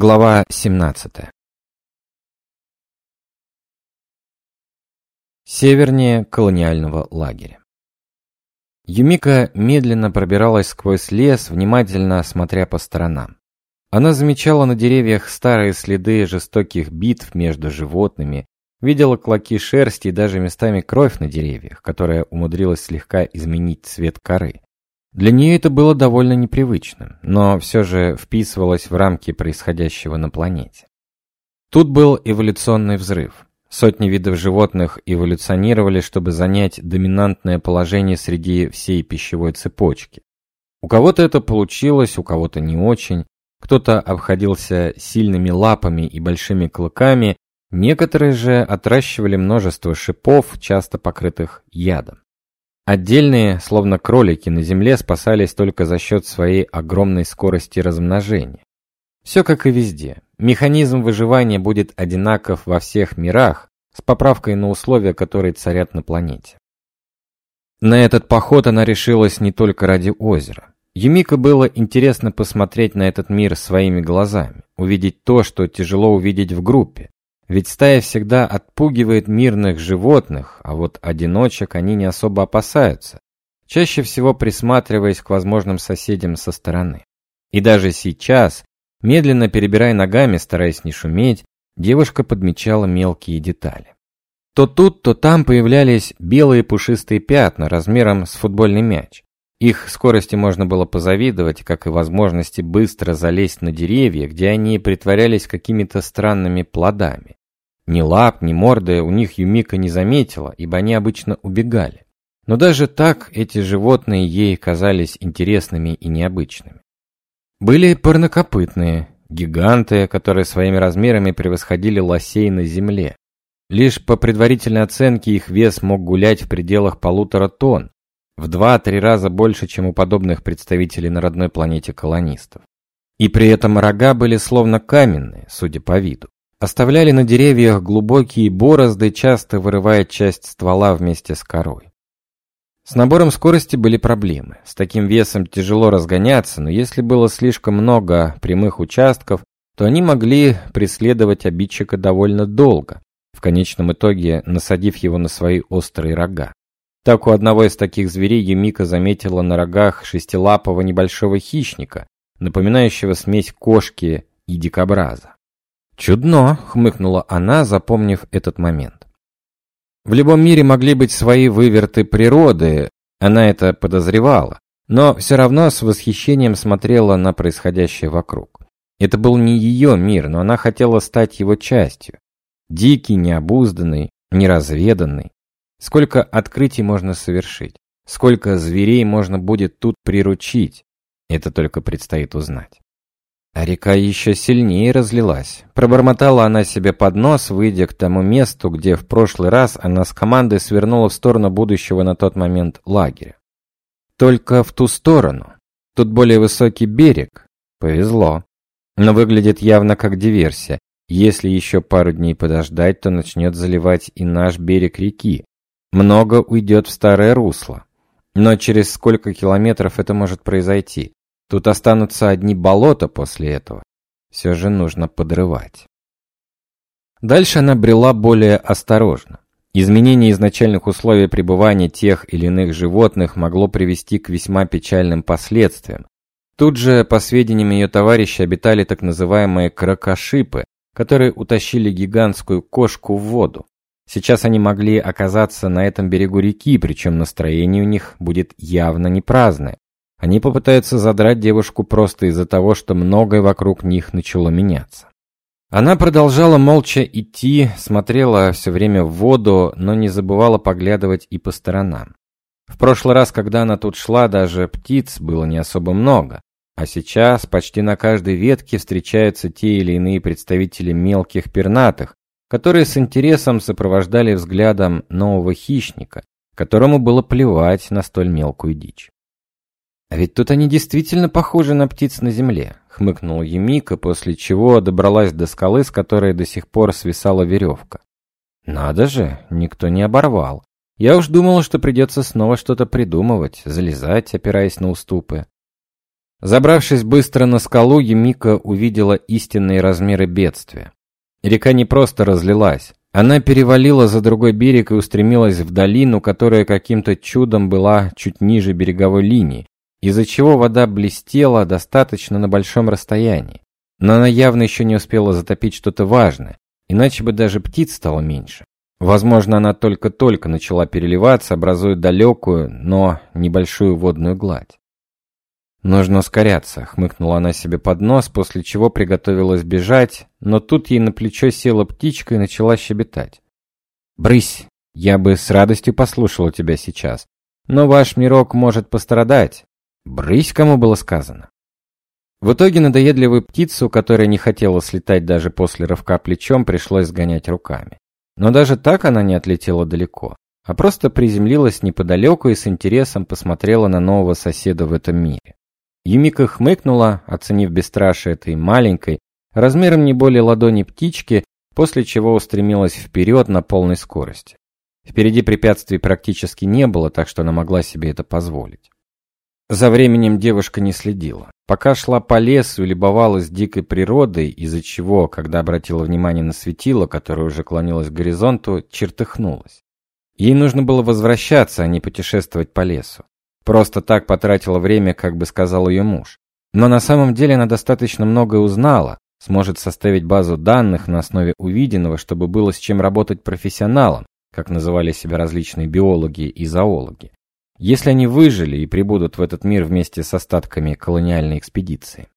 Глава 17 Севернее колониального лагеря. Юмика медленно пробиралась сквозь лес, внимательно смотря по сторонам. Она замечала на деревьях старые следы жестоких битв между животными, видела клоки шерсти и даже местами кровь на деревьях, которая умудрилась слегка изменить цвет коры. Для нее это было довольно непривычным, но все же вписывалось в рамки происходящего на планете. Тут был эволюционный взрыв. Сотни видов животных эволюционировали, чтобы занять доминантное положение среди всей пищевой цепочки. У кого-то это получилось, у кого-то не очень. Кто-то обходился сильными лапами и большими клыками, некоторые же отращивали множество шипов, часто покрытых ядом. Отдельные, словно кролики на земле, спасались только за счет своей огромной скорости размножения. Все как и везде. Механизм выживания будет одинаков во всех мирах, с поправкой на условия, которые царят на планете. На этот поход она решилась не только ради озера. Юмика было интересно посмотреть на этот мир своими глазами, увидеть то, что тяжело увидеть в группе. Ведь стая всегда отпугивает мирных животных, а вот одиночек они не особо опасаются, чаще всего присматриваясь к возможным соседям со стороны. И даже сейчас, медленно перебирая ногами, стараясь не шуметь, девушка подмечала мелкие детали. То тут, то там появлялись белые пушистые пятна размером с футбольный мяч. Их скорости можно было позавидовать, как и возможности быстро залезть на деревья, где они притворялись какими-то странными плодами. Ни лап, ни морды у них Юмика не заметила, ибо они обычно убегали. Но даже так эти животные ей казались интересными и необычными. Были парнокопытные, гиганты, которые своими размерами превосходили лосей на земле. Лишь по предварительной оценке их вес мог гулять в пределах полутора тонн, в два-три раза больше, чем у подобных представителей на родной планете колонистов. И при этом рога были словно каменные, судя по виду. Оставляли на деревьях глубокие борозды, часто вырывая часть ствола вместе с корой. С набором скорости были проблемы. С таким весом тяжело разгоняться, но если было слишком много прямых участков, то они могли преследовать обидчика довольно долго, в конечном итоге насадив его на свои острые рога. Так у одного из таких зверей Юмика заметила на рогах шестилапого небольшого хищника, напоминающего смесь кошки и дикобраза. «Чудно», — хмыкнула она, запомнив этот момент. В любом мире могли быть свои выверты природы, она это подозревала, но все равно с восхищением смотрела на происходящее вокруг. Это был не ее мир, но она хотела стать его частью. Дикий, необузданный, неразведанный. Сколько открытий можно совершить, сколько зверей можно будет тут приручить, это только предстоит узнать. А река еще сильнее разлилась. Пробормотала она себе под нос, выйдя к тому месту, где в прошлый раз она с командой свернула в сторону будущего на тот момент лагеря. Только в ту сторону. Тут более высокий берег. Повезло. Но выглядит явно как диверсия. Если еще пару дней подождать, то начнет заливать и наш берег реки. Много уйдет в старое русло. Но через сколько километров это может произойти? Тут останутся одни болота после этого. Все же нужно подрывать. Дальше она брела более осторожно. Изменение изначальных условий пребывания тех или иных животных могло привести к весьма печальным последствиям. Тут же, по сведениям ее товарища, обитали так называемые крокошипы, которые утащили гигантскую кошку в воду. Сейчас они могли оказаться на этом берегу реки, причем настроение у них будет явно не праздное. Они попытаются задрать девушку просто из-за того, что многое вокруг них начало меняться. Она продолжала молча идти, смотрела все время в воду, но не забывала поглядывать и по сторонам. В прошлый раз, когда она тут шла, даже птиц было не особо много, а сейчас почти на каждой ветке встречаются те или иные представители мелких пернатых, которые с интересом сопровождали взглядом нового хищника, которому было плевать на столь мелкую дичь. «А ведь тут они действительно похожи на птиц на земле», — хмыкнула Емика, после чего добралась до скалы, с которой до сих пор свисала веревка. «Надо же, никто не оборвал. Я уж думала, что придется снова что-то придумывать, залезать, опираясь на уступы». Забравшись быстро на скалу, Емика увидела истинные размеры бедствия. Река не просто разлилась. Она перевалила за другой берег и устремилась в долину, которая каким-то чудом была чуть ниже береговой линии, из-за чего вода блестела достаточно на большом расстоянии. Но она явно еще не успела затопить что-то важное, иначе бы даже птиц стало меньше. Возможно, она только-только начала переливаться, образуя далекую, но небольшую водную гладь. «Нужно ускоряться», — хмыкнула она себе под нос, после чего приготовилась бежать, но тут ей на плечо села птичка и начала щебетать. «Брысь, я бы с радостью послушала тебя сейчас, но ваш мирок может пострадать. Брысь, кому было сказано». В итоге надоедливую птицу, которая не хотела слетать даже после рывка плечом, пришлось сгонять руками. Но даже так она не отлетела далеко, а просто приземлилась неподалеку и с интересом посмотрела на нового соседа в этом мире. Юмика хмыкнула, оценив бесстрашие этой маленькой, размером не более ладони птички, после чего устремилась вперед на полной скорости. Впереди препятствий практически не было, так что она могла себе это позволить. За временем девушка не следила. Пока шла по лесу и любовалась дикой природой, из-за чего, когда обратила внимание на светило, которое уже клонилось к горизонту, чертыхнулась. Ей нужно было возвращаться, а не путешествовать по лесу. Просто так потратила время, как бы сказал ее муж. Но на самом деле она достаточно многое узнала, сможет составить базу данных на основе увиденного, чтобы было с чем работать профессионалам, как называли себя различные биологи и зоологи если они выжили и прибудут в этот мир вместе с остатками колониальной экспедиции.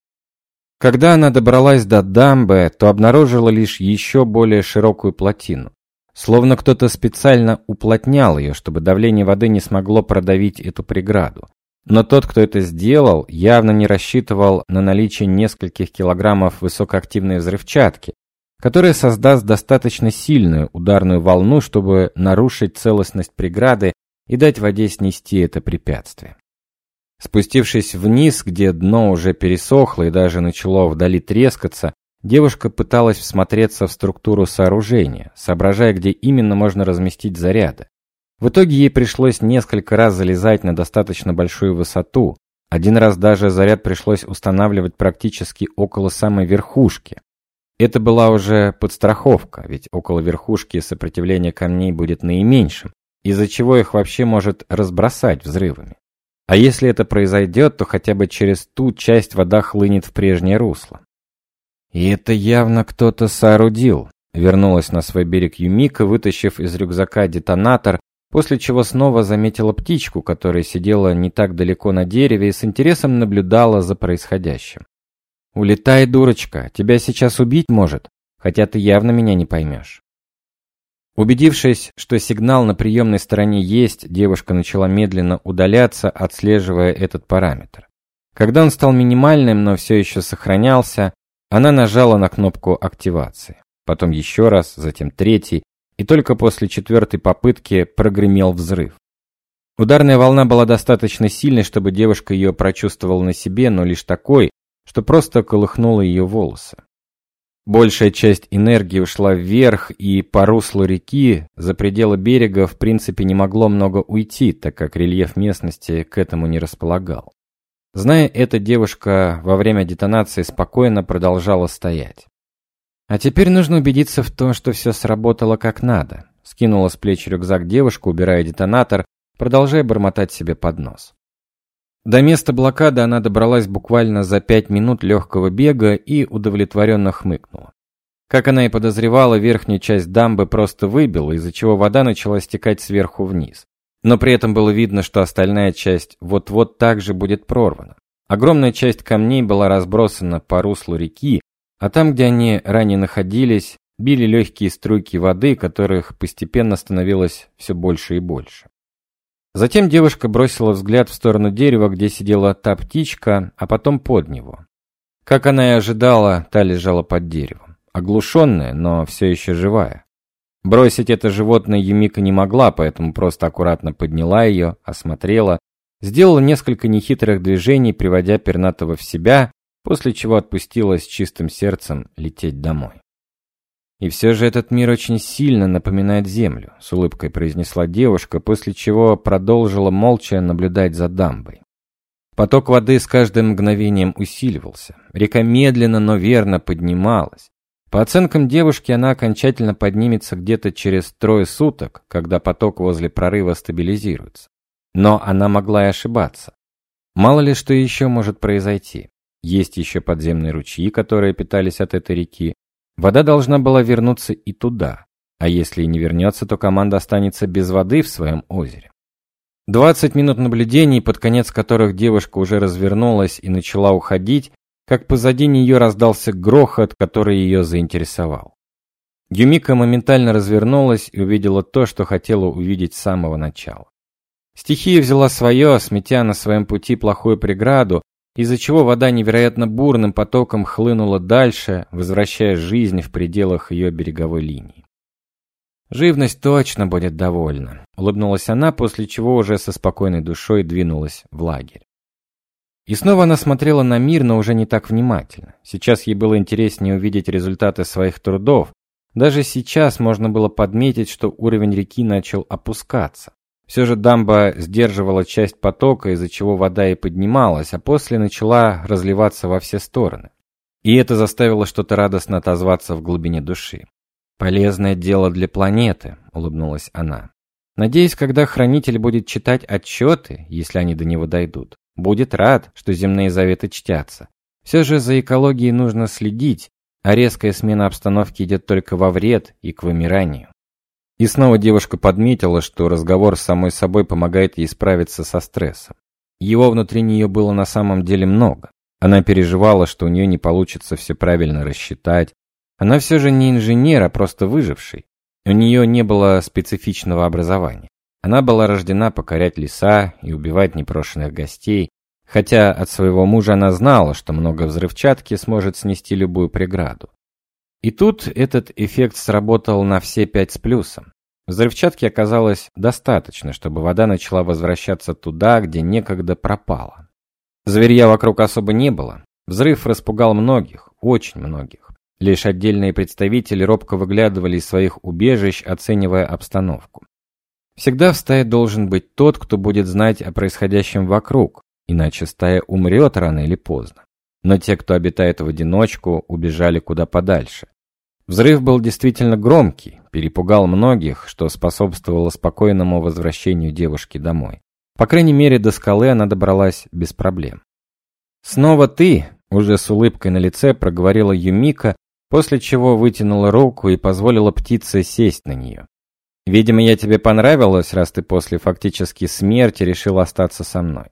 Когда она добралась до дамбы, то обнаружила лишь еще более широкую плотину. Словно кто-то специально уплотнял ее, чтобы давление воды не смогло продавить эту преграду. Но тот, кто это сделал, явно не рассчитывал на наличие нескольких килограммов высокоактивной взрывчатки, которая создаст достаточно сильную ударную волну, чтобы нарушить целостность преграды и дать воде снести это препятствие. Спустившись вниз, где дно уже пересохло и даже начало вдали трескаться, девушка пыталась всмотреться в структуру сооружения, соображая, где именно можно разместить заряды. В итоге ей пришлось несколько раз залезать на достаточно большую высоту. Один раз даже заряд пришлось устанавливать практически около самой верхушки. Это была уже подстраховка, ведь около верхушки сопротивление камней будет наименьшим, из-за чего их вообще может разбросать взрывами. А если это произойдет, то хотя бы через ту часть вода хлынет в прежнее русло. И это явно кто-то соорудил. Вернулась на свой берег Юмика, вытащив из рюкзака детонатор, после чего снова заметила птичку, которая сидела не так далеко на дереве и с интересом наблюдала за происходящим. «Улетай, дурочка, тебя сейчас убить может, хотя ты явно меня не поймешь». Убедившись, что сигнал на приемной стороне есть, девушка начала медленно удаляться, отслеживая этот параметр. Когда он стал минимальным, но все еще сохранялся, она нажала на кнопку активации. Потом еще раз, затем третий, и только после четвертой попытки прогремел взрыв. Ударная волна была достаточно сильной, чтобы девушка ее прочувствовала на себе, но лишь такой, что просто колыхнула ее волосы. Большая часть энергии ушла вверх, и по руслу реки за пределы берега в принципе не могло много уйти, так как рельеф местности к этому не располагал. Зная это, девушка во время детонации спокойно продолжала стоять. А теперь нужно убедиться в том, что все сработало как надо. Скинула с плеч рюкзак девушка, убирая детонатор, продолжая бормотать себе под нос. До места блокады она добралась буквально за пять минут легкого бега и удовлетворенно хмыкнула. Как она и подозревала, верхнюю часть дамбы просто выбила, из-за чего вода начала стекать сверху вниз. Но при этом было видно, что остальная часть вот-вот также будет прорвана. Огромная часть камней была разбросана по руслу реки, а там, где они ранее находились, били легкие струйки воды, которых постепенно становилось все больше и больше. Затем девушка бросила взгляд в сторону дерева, где сидела та птичка, а потом под него. Как она и ожидала, та лежала под деревом, оглушенная, но все еще живая. Бросить это животное Юмика не могла, поэтому просто аккуратно подняла ее, осмотрела, сделала несколько нехитрых движений, приводя пернатого в себя, после чего отпустила с чистым сердцем лететь домой. И все же этот мир очень сильно напоминает Землю, с улыбкой произнесла девушка, после чего продолжила молча наблюдать за дамбой. Поток воды с каждым мгновением усиливался. Река медленно, но верно поднималась. По оценкам девушки, она окончательно поднимется где-то через трое суток, когда поток возле прорыва стабилизируется. Но она могла и ошибаться. Мало ли что еще может произойти. Есть еще подземные ручьи, которые питались от этой реки. Вода должна была вернуться и туда. А если и не вернется, то команда останется без воды в своем озере. 20 минут наблюдений, под конец которых девушка уже развернулась и начала уходить, как позади нее раздался грохот, который ее заинтересовал. Юмика моментально развернулась и увидела то, что хотела увидеть с самого начала. Стихия взяла свое, сметя на своем пути плохую преграду, из-за чего вода невероятно бурным потоком хлынула дальше, возвращая жизнь в пределах ее береговой линии. «Живность точно будет довольна», — улыбнулась она, после чего уже со спокойной душой двинулась в лагерь. И снова она смотрела на мир, но уже не так внимательно. Сейчас ей было интереснее увидеть результаты своих трудов. Даже сейчас можно было подметить, что уровень реки начал опускаться. Все же дамба сдерживала часть потока, из-за чего вода и поднималась, а после начала разливаться во все стороны. И это заставило что-то радостно отозваться в глубине души. «Полезное дело для планеты», — улыбнулась она. «Надеюсь, когда хранитель будет читать отчеты, если они до него дойдут, будет рад, что земные заветы чтятся. Все же за экологией нужно следить, а резкая смена обстановки идет только во вред и к вымиранию». И снова девушка подметила, что разговор с самой собой помогает ей справиться со стрессом. Его внутри нее было на самом деле много. Она переживала, что у нее не получится все правильно рассчитать, она все же не инженер, а просто выживший. У нее не было специфичного образования. Она была рождена покорять леса и убивать непрошенных гостей, хотя от своего мужа она знала, что много взрывчатки сможет снести любую преграду. И тут этот эффект сработал на все пять с плюсом. Взрывчатки оказалось достаточно, чтобы вода начала возвращаться туда, где некогда пропала. Зверья вокруг особо не было. Взрыв распугал многих, очень многих. Лишь отдельные представители робко выглядывали из своих убежищ, оценивая обстановку. Всегда в стае должен быть тот, кто будет знать о происходящем вокруг, иначе стая умрет рано или поздно. Но те, кто обитает в одиночку, убежали куда подальше. Взрыв был действительно громкий, перепугал многих, что способствовало спокойному возвращению девушки домой. По крайней мере, до скалы она добралась без проблем. «Снова ты?» – уже с улыбкой на лице проговорила Юмика, после чего вытянула руку и позволила птице сесть на нее. «Видимо, я тебе понравилась, раз ты после фактически смерти решил остаться со мной.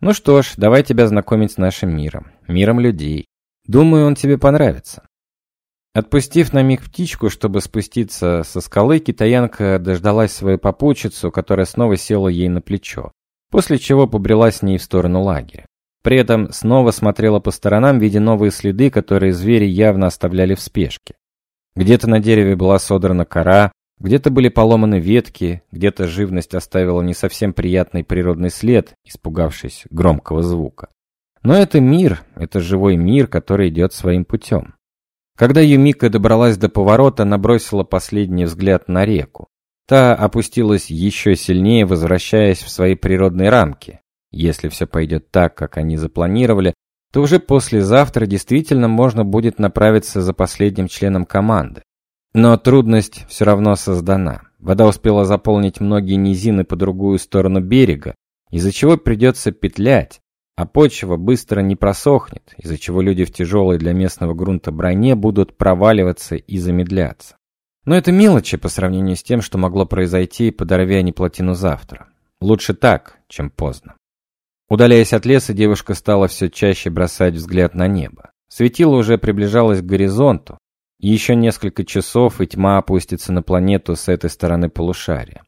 Ну что ж, давай тебя знакомить с нашим миром, миром людей. Думаю, он тебе понравится». Отпустив на миг птичку, чтобы спуститься со скалы, китаянка дождалась свою попутчицу, которая снова села ей на плечо, после чего побрела с ней в сторону лагеря. При этом снова смотрела по сторонам, видя новые следы, которые звери явно оставляли в спешке. Где-то на дереве была содрана кора, где-то были поломаны ветки, где-то живность оставила не совсем приятный природный след, испугавшись громкого звука. Но это мир, это живой мир, который идет своим путем. Когда Юмика добралась до поворота, она бросила последний взгляд на реку. Та опустилась еще сильнее, возвращаясь в свои природные рамки, если все пойдет так, как они запланировали, то уже послезавтра действительно можно будет направиться за последним членом команды. Но трудность все равно создана. Вода успела заполнить многие низины по другую сторону берега, из-за чего придется петлять, а почва быстро не просохнет, из-за чего люди в тяжелой для местного грунта броне будут проваливаться и замедляться. Но это мелочи по сравнению с тем, что могло произойти, подорвя неплотину завтра. Лучше так, чем поздно. Удаляясь от леса, девушка стала все чаще бросать взгляд на небо. Светило уже приближалось к горизонту. Еще несколько часов, и тьма опустится на планету с этой стороны полушария.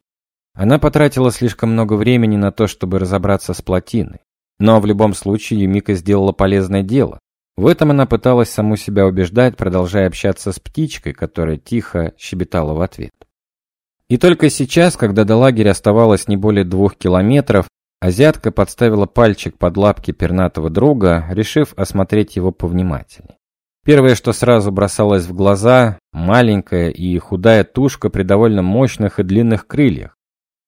Она потратила слишком много времени на то, чтобы разобраться с плотиной. Но в любом случае Юмика сделала полезное дело. В этом она пыталась саму себя убеждать, продолжая общаться с птичкой, которая тихо щебетала в ответ. И только сейчас, когда до лагеря оставалось не более двух километров, Азиатка подставила пальчик под лапки пернатого друга, решив осмотреть его повнимательнее. Первое, что сразу бросалось в глаза – маленькая и худая тушка при довольно мощных и длинных крыльях,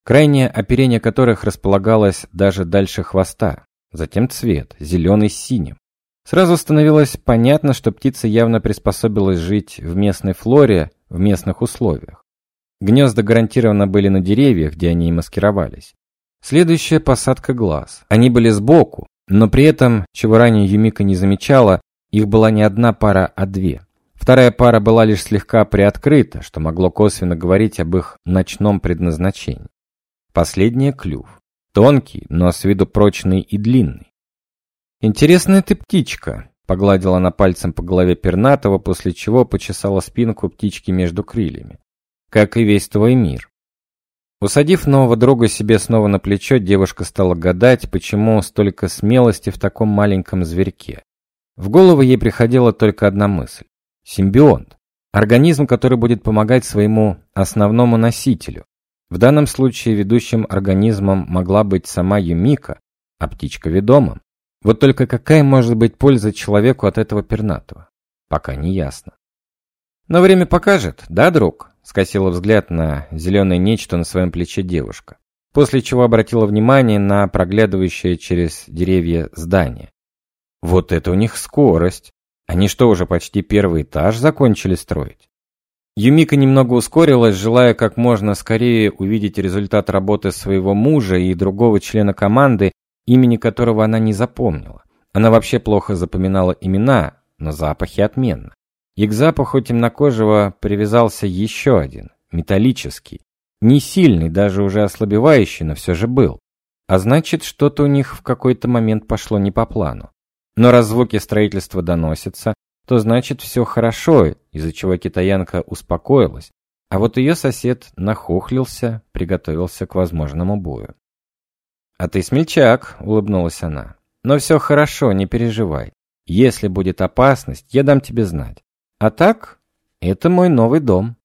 крайнее оперение которых располагалось даже дальше хвоста. Затем цвет, зеленый с синим. Сразу становилось понятно, что птица явно приспособилась жить в местной флоре, в местных условиях. Гнезда гарантированно были на деревьях, где они и маскировались. Следующая посадка глаз. Они были сбоку, но при этом, чего ранее Юмика не замечала, их была не одна пара, а две. Вторая пара была лишь слегка приоткрыта, что могло косвенно говорить об их ночном предназначении. Последняя клюв. Тонкий, но с виду прочный и длинный. «Интересная ты птичка», — погладила она пальцем по голове пернатого, после чего почесала спинку птички между крыльями. «Как и весь твой мир». Усадив нового друга себе снова на плечо, девушка стала гадать, почему столько смелости в таком маленьком зверьке. В голову ей приходила только одна мысль. Симбионт. Организм, который будет помогать своему основному носителю. В данном случае ведущим организмом могла быть сама Юмика, а птичка ведомым. Вот только какая может быть польза человеку от этого пернатого? Пока не ясно. Но время покажет, да, друг? Скосила взгляд на зеленое нечто на своем плече девушка. После чего обратила внимание на проглядывающее через деревья здание. Вот это у них скорость. Они что, уже почти первый этаж закончили строить? Юмика немного ускорилась, желая как можно скорее увидеть результат работы своего мужа и другого члена команды, имени которого она не запомнила. Она вообще плохо запоминала имена, но запахи отменно. И к запаху темнокожего привязался еще один, металлический. Не сильный, даже уже ослабевающий, но все же был. А значит, что-то у них в какой-то момент пошло не по плану. Но раз звуки строительства доносятся, то значит все хорошо, из-за чего китаянка успокоилась, а вот ее сосед нахохлился, приготовился к возможному бою. «А ты смельчак», — улыбнулась она. «Но все хорошо, не переживай. Если будет опасность, я дам тебе знать. А так, это мой новый дом».